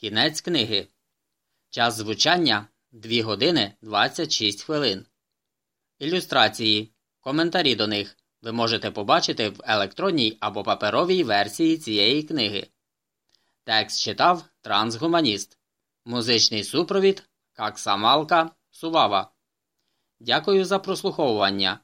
Кінець книги. Час звучання 2 години 26 хвилин. Ілюстрації. Коментарі до них ви можете побачити в електронній або паперовій версії цієї книги. Текст читав Трансгуманіст. Музичний супровід Каксамалка Сувава. Дякую за прослуховування.